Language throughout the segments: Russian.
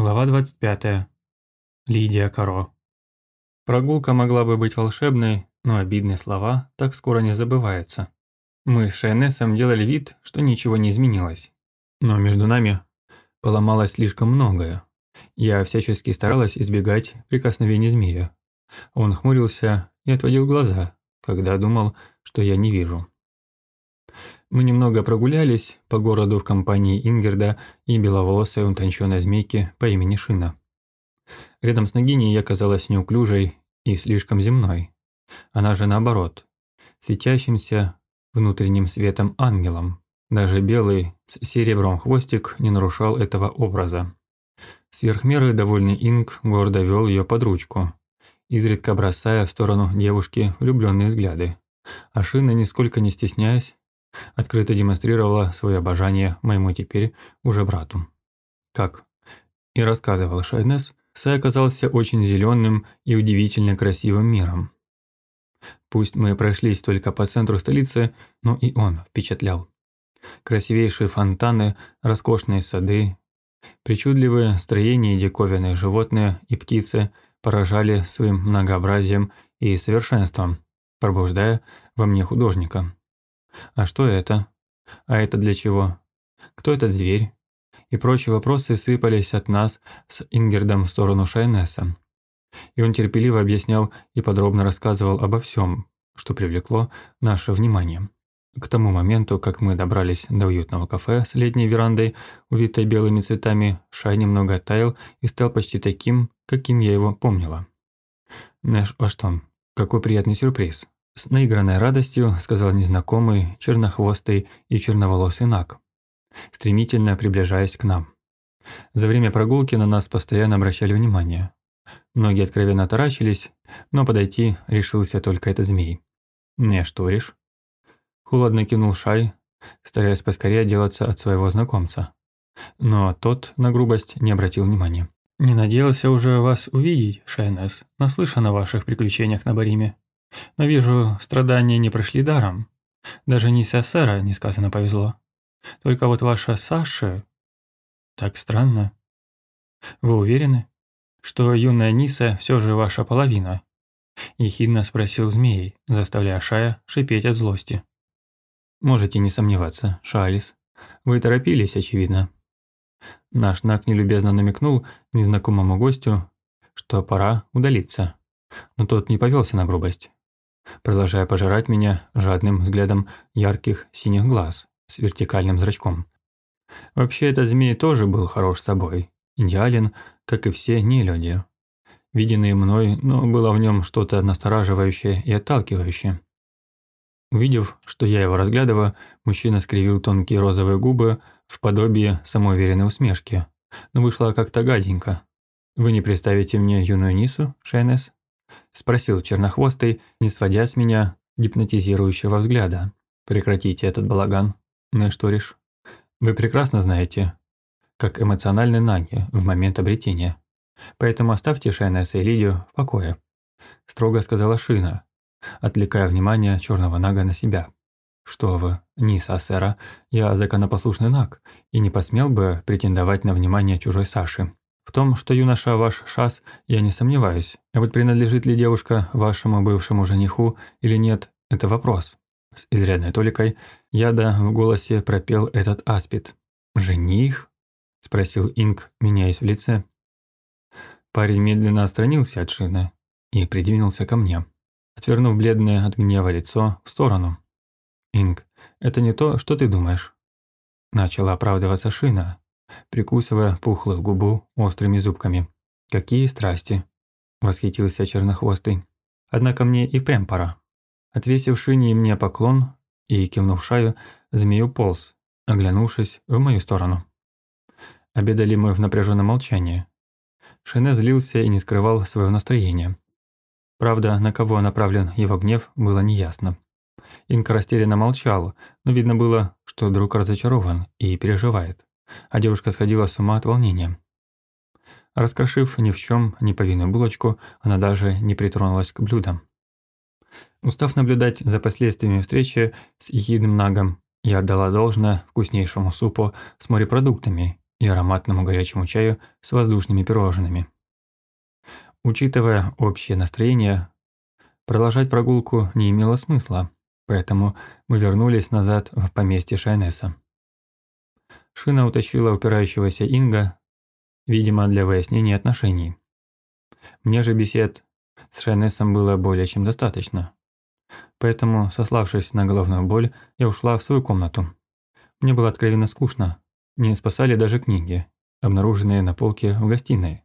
Глава 25. Лидия Каро. Прогулка могла бы быть волшебной, но обидные слова так скоро не забываются. Мы с Шайнесом делали вид, что ничего не изменилось. Но между нами поломалось слишком многое. Я всячески старалась избегать прикосновений змея. Он хмурился и отводил глаза, когда думал, что я не вижу. Мы немного прогулялись по городу в компании Ингерда и беловолосой утонченной змейки по имени Шина. Рядом с Нагиней я казалась неуклюжей и слишком земной. Она же наоборот, светящимся внутренним светом ангелом. Даже белый с серебром хвостик не нарушал этого образа. Сверхмеры довольный Инг гордо вел ее под ручку, изредка бросая в сторону девушки влюбленные взгляды. А Шина, нисколько не стесняясь, открыто демонстрировала свое обожание моему теперь уже брату. Как и рассказывал Шайнес, Сай оказался очень зеленым и удивительно красивым миром. Пусть мы прошлись только по центру столицы, но и он впечатлял. Красивейшие фонтаны, роскошные сады, причудливые строения и диковинные животные и птицы поражали своим многообразием и совершенством, пробуждая во мне художника. А что это? А это для чего? Кто этот зверь? И прочие вопросы сыпались от нас с Ингердом в сторону Шайнеса. И он терпеливо объяснял и подробно рассказывал обо всем, что привлекло наше внимание. К тому моменту, как мы добрались до уютного кафе с летней верандой, увитой белыми цветами, Шай немного оттаял и стал почти таким, каким я его помнила. Нэш Аштон, какой приятный сюрприз. С наигранной радостью сказал незнакомый, чернохвостый и черноволосый Нак, стремительно приближаясь к нам. За время прогулки на нас постоянно обращали внимание. Многие откровенно таращились, но подойти решился только этот змей. «Не шторишь?» Холодно кинул Шай, стараясь поскорее отделаться от своего знакомца. Но тот на грубость не обратил внимания. «Не надеялся уже вас увидеть, Шайнес, наслышан о ваших приключениях на Бариме. Но вижу, страдания не прошли даром. Даже не Сесера несказанно повезло. Только вот ваша Саша... Так странно. Вы уверены, что юная Ниса все же ваша половина? Ехидно спросил змей, заставляя Шая шипеть от злости. Можете не сомневаться, Шалис. Вы торопились, очевидно. Наш Нак нелюбезно намекнул незнакомому гостю, что пора удалиться. Но тот не повелся на грубость продолжая пожирать меня жадным взглядом ярких синих глаз с вертикальным зрачком. Вообще, этот змей тоже был хорош собой, идеален, как и все нелюди. Виденные мной, но было в нем что-то настораживающее и отталкивающее. Увидев, что я его разглядываю, мужчина скривил тонкие розовые губы в подобие самоуверенной усмешки, но вышло как-то гаденько. «Вы не представите мне юную Нису, Шайнес?» – спросил чернохвостый, не сводя с меня гипнотизирующего взгляда. «Прекратите этот балаган, Нэшториш. Вы прекрасно знаете, как эмоциональны наги в момент обретения. Поэтому оставьте Шайнеса и Лидию в покое», – строго сказала Шина, отвлекая внимание черного нага на себя. «Что вы, Ниса Сера, я законопослушный наг и не посмел бы претендовать на внимание чужой Саши. В том, что юноша ваш шас, я не сомневаюсь. А вот принадлежит ли девушка вашему бывшему жениху или нет, это вопрос. С изрядной толикой яда в голосе пропел этот аспид. «Жених?» – спросил Инг, меняясь в лице. Парень медленно отстранился от шины и придвинулся ко мне, отвернув бледное от гнева лицо в сторону. «Инг, это не то, что ты думаешь». Начала оправдываться шина, прикусывая пухлую губу острыми зубками. «Какие страсти!» – восхитился чернохвостый. «Однако мне и прям пора». Отвесив шине мне поклон и кивнув шаю, змею полз, оглянувшись в мою сторону. Обедали мы в напряженном молчании. Шине злился и не скрывал своего настроения. Правда, на кого направлен его гнев, было неясно. Инка растерянно молчал, но видно было, что друг разочарован и переживает а девушка сходила с ума от волнения. Раскрошив ни в чем не повинную булочку, она даже не притронулась к блюдам. Устав наблюдать за последствиями встречи с ехидным нагом, я отдала должное вкуснейшему супу с морепродуктами и ароматному горячему чаю с воздушными пирожными. Учитывая общее настроение, продолжать прогулку не имело смысла, поэтому мы вернулись назад в поместье Шайнеса. Шина утащила упирающегося Инга, видимо, для выяснения отношений. Мне же бесед с Шайнесом было более чем достаточно. Поэтому, сославшись на головную боль, я ушла в свою комнату. Мне было откровенно скучно. Не спасали даже книги, обнаруженные на полке в гостиной.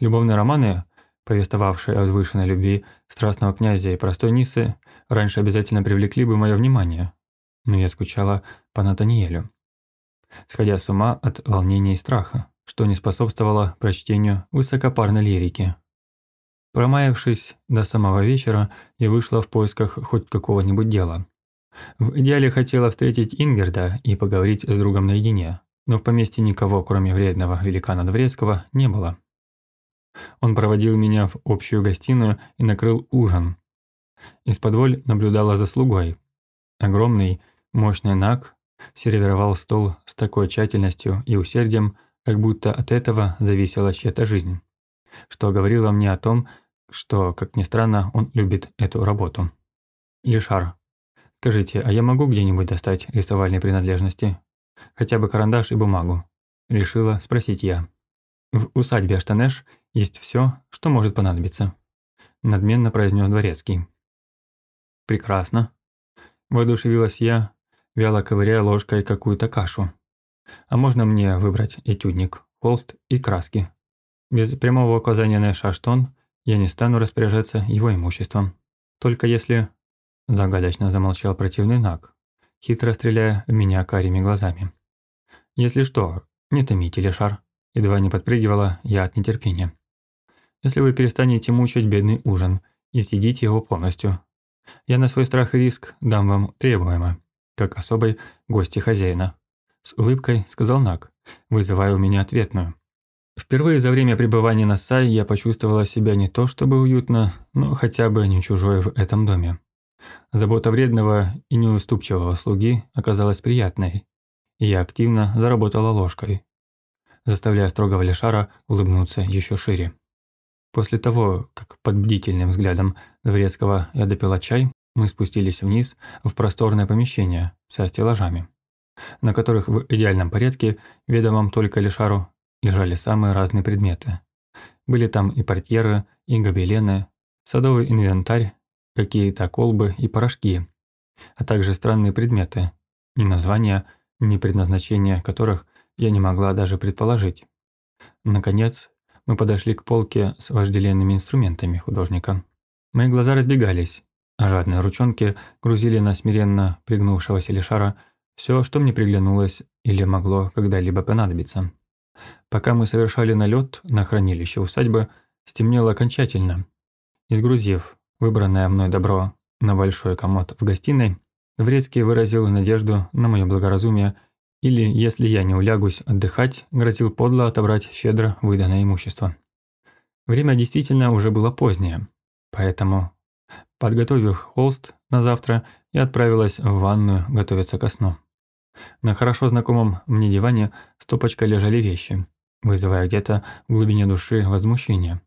Любовные романы, повествовавшие о возвышенной любви страстного князя и простой Нисы, раньше обязательно привлекли бы мое внимание. Но я скучала по Натаниэлю. Сходя с ума от волнения и страха, что не способствовало прочтению высокопарной лирики. Промаявшись до самого вечера, я вышла в поисках хоть какого-нибудь дела. В идеале хотела встретить Ингерда и поговорить с другом наедине, но в поместье никого, кроме вредного великана Дворецкого, не было. Он проводил меня в общую гостиную и накрыл ужин. Из-под наблюдала за слугой. Огромный, мощный наг сервировал стол с такой тщательностью и усердием, как будто от этого зависела чья-то жизнь, что говорило мне о том, что, как ни странно, он любит эту работу. Лишар, «Скажите, а я могу где-нибудь достать рисовальные принадлежности? Хотя бы карандаш и бумагу?» Решила спросить я. «В усадьбе Аштанеш есть все, что может понадобиться», надменно произнес дворецкий. «Прекрасно», – воодушевилась я, вяло ковыряя ложкой какую-то кашу. «А можно мне выбрать этюдник, холст и краски? Без прямого указания на Шаштон я не стану распоряжаться его имуществом. Только если Загадочно замолчал противный Наг, хитро стреляя в меня карими глазами. «Если что, не томите, Лешар», едва не подпрыгивала я от нетерпения. «Если вы перестанете мучить бедный ужин и съедите его полностью, я на свой страх и риск дам вам требуемо, как особой гости хозяина». С улыбкой сказал Наг, вызывая у меня ответную. Впервые за время пребывания на Сай я почувствовала себя не то чтобы уютно, но хотя бы не чужой в этом доме. Забота вредного и неуступчивого слуги оказалась приятной, и я активно заработала ложкой, заставляя строгого лишара улыбнуться еще шире. После того, как под бдительным взглядом Дворецкого я допила чай, мы спустились вниз в просторное помещение со стеллажами, на которых в идеальном порядке, ведомом только лишару, лежали самые разные предметы. Были там и портьеры, и гобелены, садовый инвентарь, какие-то колбы и порошки, а также странные предметы, ни названия, ни предназначения которых я не могла даже предположить. Наконец, мы подошли к полке с вожделенными инструментами художника. Мои глаза разбегались, жадные ручонки грузили на смиренно пригнувшегося лишара все, что мне приглянулось или могло когда-либо понадобиться. Пока мы совершали налет на хранилище усадьбы, стемнело окончательно. Изгрузив выбранное мной добро на большой комод в гостиной, Врецкий выразил надежду на мое благоразумие или, если я не улягусь отдыхать, грозил подло отобрать щедро выданное имущество. Время действительно уже было позднее, поэтому, подготовив холст на завтра, я отправилась в ванную готовиться ко сну. На хорошо знакомом мне диване стопочкой лежали вещи, вызывая где-то в глубине души возмущение.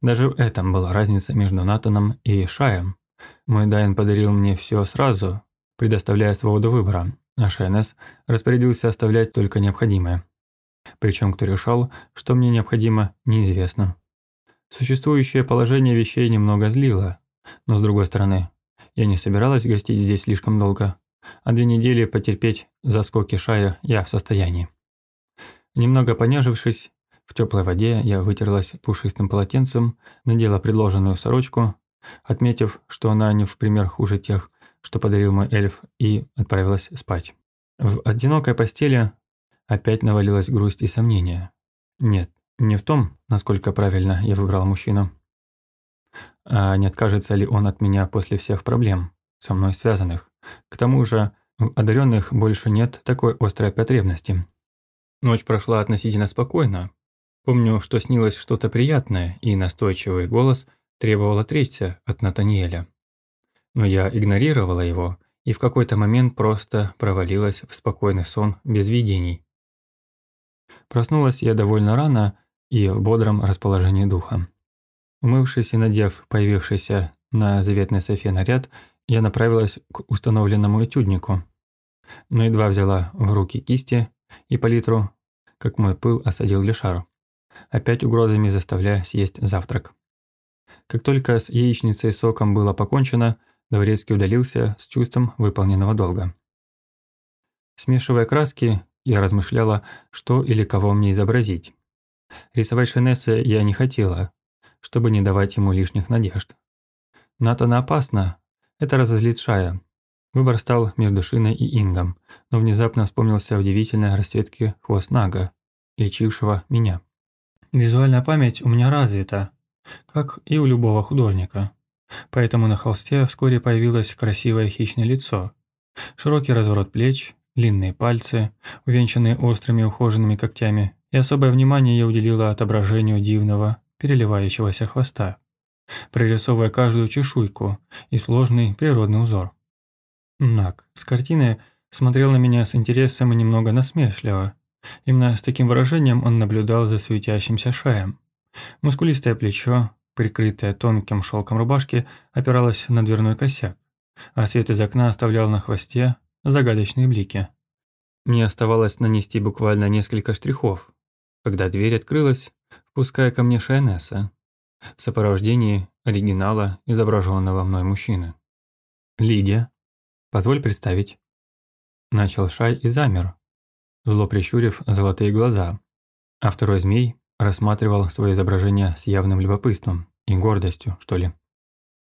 Даже в этом была разница между Натаном и Шаем. Мой Дайн подарил мне все сразу, предоставляя свободу выбора, а Шайнес распорядился оставлять только необходимое. Причем кто решал, что мне необходимо, неизвестно. Существующее положение вещей немного злило, но с другой стороны, я не собиралась гостить здесь слишком долго, а две недели потерпеть заскоки Шая я в состоянии. Немного понежившись, в теплой воде я вытерлась пушистым полотенцем, надела предложенную сорочку, отметив, что она не в пример хуже тех, что подарил мой эльф, и отправилась спать. В одинокой постели опять навалилась грусть и сомнение. Нет, не в том, насколько правильно я выбрал мужчину. А не откажется ли он от меня после всех проблем, со мной связанных. К тому же, у одаренных больше нет такой острой потребности. Ночь прошла относительно спокойно, Помню, что снилось что-то приятное, и настойчивый голос требовал отречься от Натаниэля. Но я игнорировала его и в какой-то момент просто провалилась в спокойный сон без видений. Проснулась я довольно рано и в бодром расположении духа. Умывшись и надев появившийся на заветной софе наряд, я направилась к установленному этюднику. Но едва взяла в руки кисти и палитру, как мой пыл осадил Лешару, опять угрозами заставляя съесть завтрак. Как только с яичницей и соком было покончено, Дворецкий удалился с чувством выполненного долга. Смешивая краски, я размышляла, что или кого мне изобразить. Рисовать Шенесса я не хотела, чтобы не давать ему лишних надежд. Натана опасно, это разозлит Шая. Выбор стал между Шиной и Ингом, но внезапно вспомнился удивительной расцветки хвост Нага, лечившего меня. Визуальная память у меня развита, как и у любого художника. Поэтому на холсте вскоре появилось красивое хищное лицо. Широкий разворот плеч, длинные пальцы, увенчанные острыми ухоженными когтями, и особое внимание я уделила отображению дивного, переливающегося хвоста, прорисовывая каждую чешуйку и сложный природный узор. Нак с картины смотрел на меня с интересом и немного насмешливо. Именно с таким выражением он наблюдал за светящимся шаем. Мускулистое плечо, прикрытое тонким шелком рубашки, опиралось на дверной косяк, а свет из окна оставлял на хвосте загадочные блики. Мне оставалось нанести буквально несколько штрихов, когда дверь открылась, впуская ко мне Шайнесса в сопровождении оригинала, изображенного мной мужчины. «Лидия, позволь представить». Начал Шай и замер, зло прищурив золотые глаза, а второй змей рассматривал свое изображение с явным любопытством и гордостью, что ли.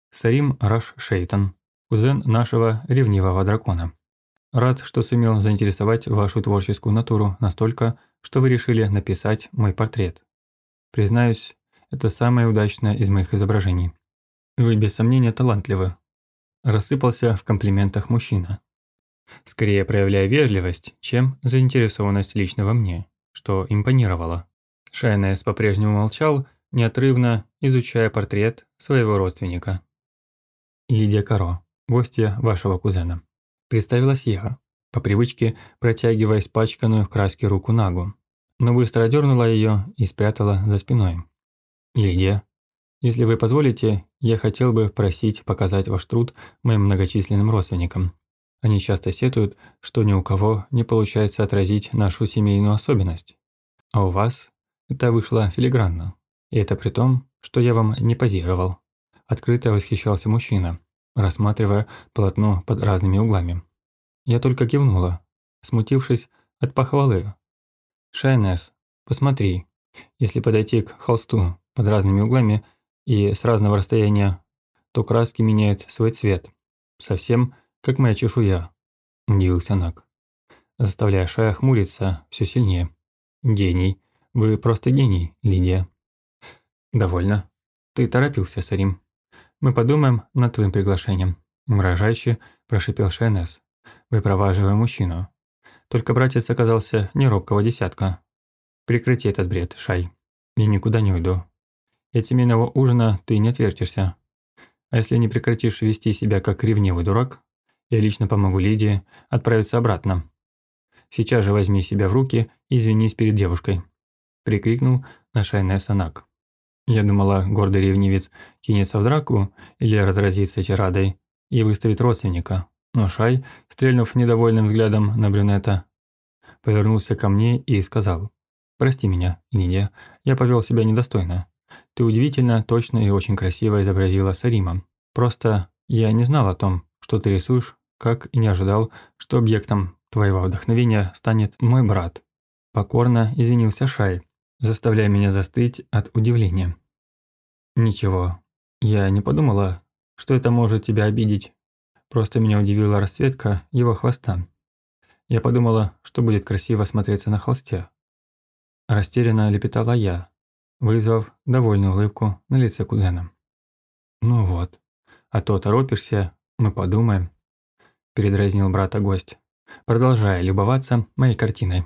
Сарим Раш Шейтан, кузен нашего ревнивого дракона. Рад, что сумел заинтересовать вашу творческую натуру настолько, что вы решили написать мой портрет. Признаюсь, это самое удачное из моих изображений. Вы без сомнения талантливы. Рассыпался в комплиментах мужчина. Скорее проявляя вежливость, чем заинтересованность лично во мне, что импонировало. Шайнес по-прежнему молчал, неотрывно изучая портрет своего родственника. Лидия Каро, гостья вашего кузена. Представилась я, по привычке протягивая испачканную в краске руку Нагу, но быстро одернула ее и спрятала за спиной. «Лидия, если вы позволите, я хотел бы просить показать ваш труд моим многочисленным родственникам. Они часто сетуют, что ни у кого не получается отразить нашу семейную особенность. А у вас это вышло филигранно. И это при том, что я вам не позировал. Открыто восхищался мужчина, рассматривая полотно под разными углами. Я только кивнула, смутившись от похвалы. «Шайнес, посмотри, если подойти к холсту под разными углами и с разного расстояния, то краски меняют свой цвет, совсем как моя чешуя», – удивился Нак, заставляя Шая хмуриться все сильнее. «Гений, вы просто гений, Лидия». «Довольно. Ты торопился, Сарим. Мы подумаем над твоим приглашением», – угрожающе прошипел Шайнес, выпроваживая мужчину. Только братец оказался не робкого десятка. «Прекрати этот бред, Шай. Я никуда не уйду. От семейного ужина ты не отвертишься. А если не прекратишь вести себя как ревнивый дурак, я лично помогу Лидии отправиться обратно. Сейчас же возьми себя в руки и извинись перед девушкой», – прикрикнул на Шайнеса Нак. Я думала, гордый ревнивец кинется в драку или разразится тирадой и выставит родственника. Но Шай, стрельнув недовольным взглядом на брюнета, повернулся ко мне и сказал, «Прости меня, Лидия, я повел себя недостойно. Ты удивительно, точно и очень красиво изобразила Сарима. Просто я не знал о том, что ты рисуешь, как и не ожидал, что объектом твоего вдохновения станет мой брат». Покорно извинился Шай, заставляя меня застыть от удивления. «Ничего, я не подумала, что это может тебя обидеть. Просто меня удивила расцветка его хвоста. Я подумала, что будет красиво смотреться на холсте. Растерянно лепетала я, вызвав довольную улыбку на лице кузена. «Ну вот, а то торопишься, мы подумаем», – передразнил брата гость, продолжая любоваться моей картиной.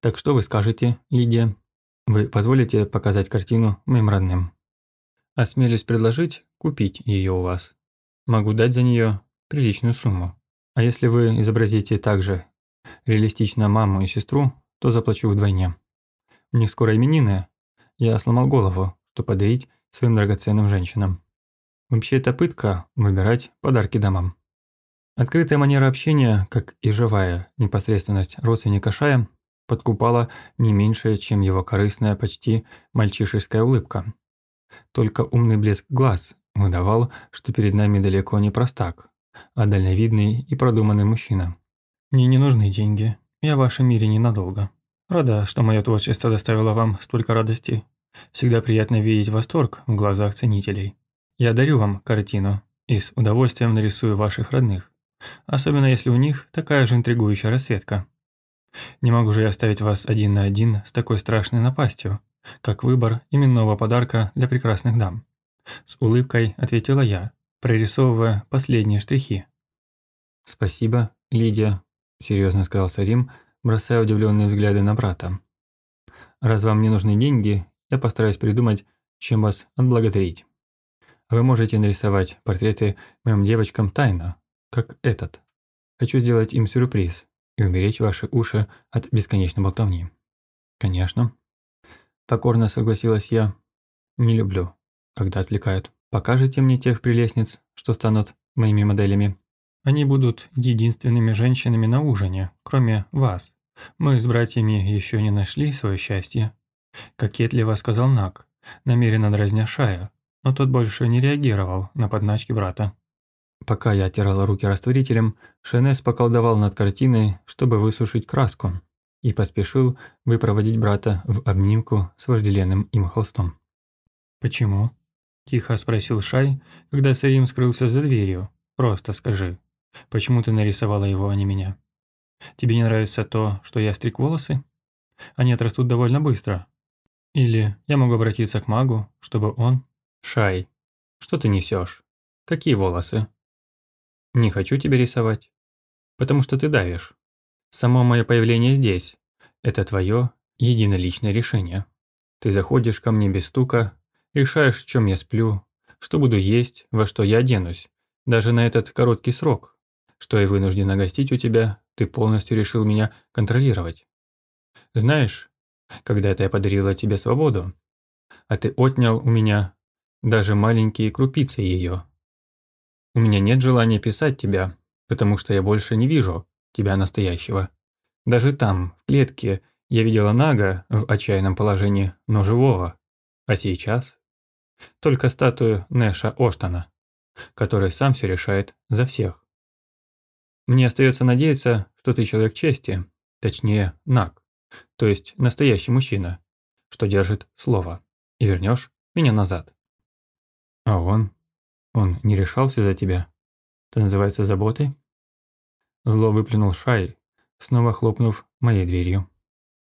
Так что вы скажете, Лидия? Вы позволите показать картину моим родным? Осмелюсь предложить купить ее у вас. Могу дать за нее приличную сумму. А если вы изобразите также реалистично маму и сестру, то заплачу вдвойне. У них скоро именины. Я сломал голову, что подарить своим драгоценным женщинам. Вообще это пытка – выбирать подарки домам. Открытая манера общения, как и живая непосредственность родственника Шая, подкупала не меньше, чем его корыстная, почти мальчишеская улыбка. Только умный блеск глаз выдавал, что перед нами далеко не простак, а дальновидный и продуманный мужчина. «Мне не нужны деньги. Я в вашем мире ненадолго. Рада, что мое творчество доставило вам столько радости. Всегда приятно видеть восторг в глазах ценителей. Я дарю вам картину и с удовольствием нарисую ваших родных. Особенно если у них такая же интригующая расцветка. Не могу же я оставить вас один на один с такой страшной напастью, как выбор именного подарка для прекрасных дам. С улыбкой ответила я, прорисовывая последние штрихи. «Спасибо, Лидия», – серьезно сказал Сарим, бросая удивленные взгляды на брата. «Раз вам не нужны деньги, я постараюсь придумать, чем вас отблагодарить. Вы можете нарисовать портреты моим девочкам тайно, как этот. Хочу сделать им сюрприз и умереть ваши уши от бесконечной болтовни. Конечно. Покорно согласилась я. Не люблю, когда отвлекают. Покажите мне тех прелестниц, что станут моими моделями. Они будут единственными женщинами на ужине, кроме вас. Мы с братьями еще не нашли свое счастье. Кокетливо сказал Нак, намеренно дразня Шая, но тот больше не реагировал на подначки брата. Пока я оттирала руки растворителем, Шенес поколдовал над картиной, чтобы высушить краску, и поспешил выпроводить брата в обнимку с вожделенным им холстом. «Почему?» – тихо спросил Шай, когда Сарим скрылся за дверью. «Просто скажи, почему ты нарисовала его, а не меня? Тебе не нравится то, что я стриг волосы? Они отрастут довольно быстро. Или я могу обратиться к магу, чтобы он...» «Шай, что ты несешь? Какие волосы?» Не хочу тебя рисовать. Потому что ты давишь. Само мое появление здесь – это твое единоличное решение. Ты заходишь ко мне без стука, решаешь, в чем я сплю, что буду есть, во что я оденусь. Даже на этот короткий срок, что я вынужден гостить у тебя, ты полностью решил меня контролировать. Знаешь, когда-то я подарила тебе свободу, а ты отнял у меня даже маленькие крупицы ее. У меня нет желания писать тебя, потому что я больше не вижу тебя настоящего. Даже там, в клетке, я видела Нага в отчаянном положении, но живого. А сейчас? Только статую Нэша Оштана, который сам все решает за всех. Мне остается надеяться, что ты человек чести, точнее, Наг, то есть настоящий мужчина, что держит слово, и вернешь меня назад. А он он не решался за тебя. Это называется заботой?» Зло выплюнул Шай, снова хлопнув моей дверью.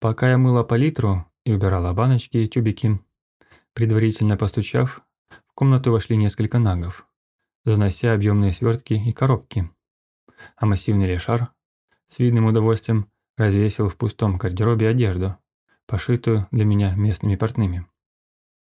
Пока я мыла палитру и убирала баночки и тюбики, предварительно постучав, в комнату вошли несколько нагов, занося объемные свертки и коробки. А массивный лешар с видным удовольствием развесил в пустом гардеробе одежду, пошитую для меня местными портными.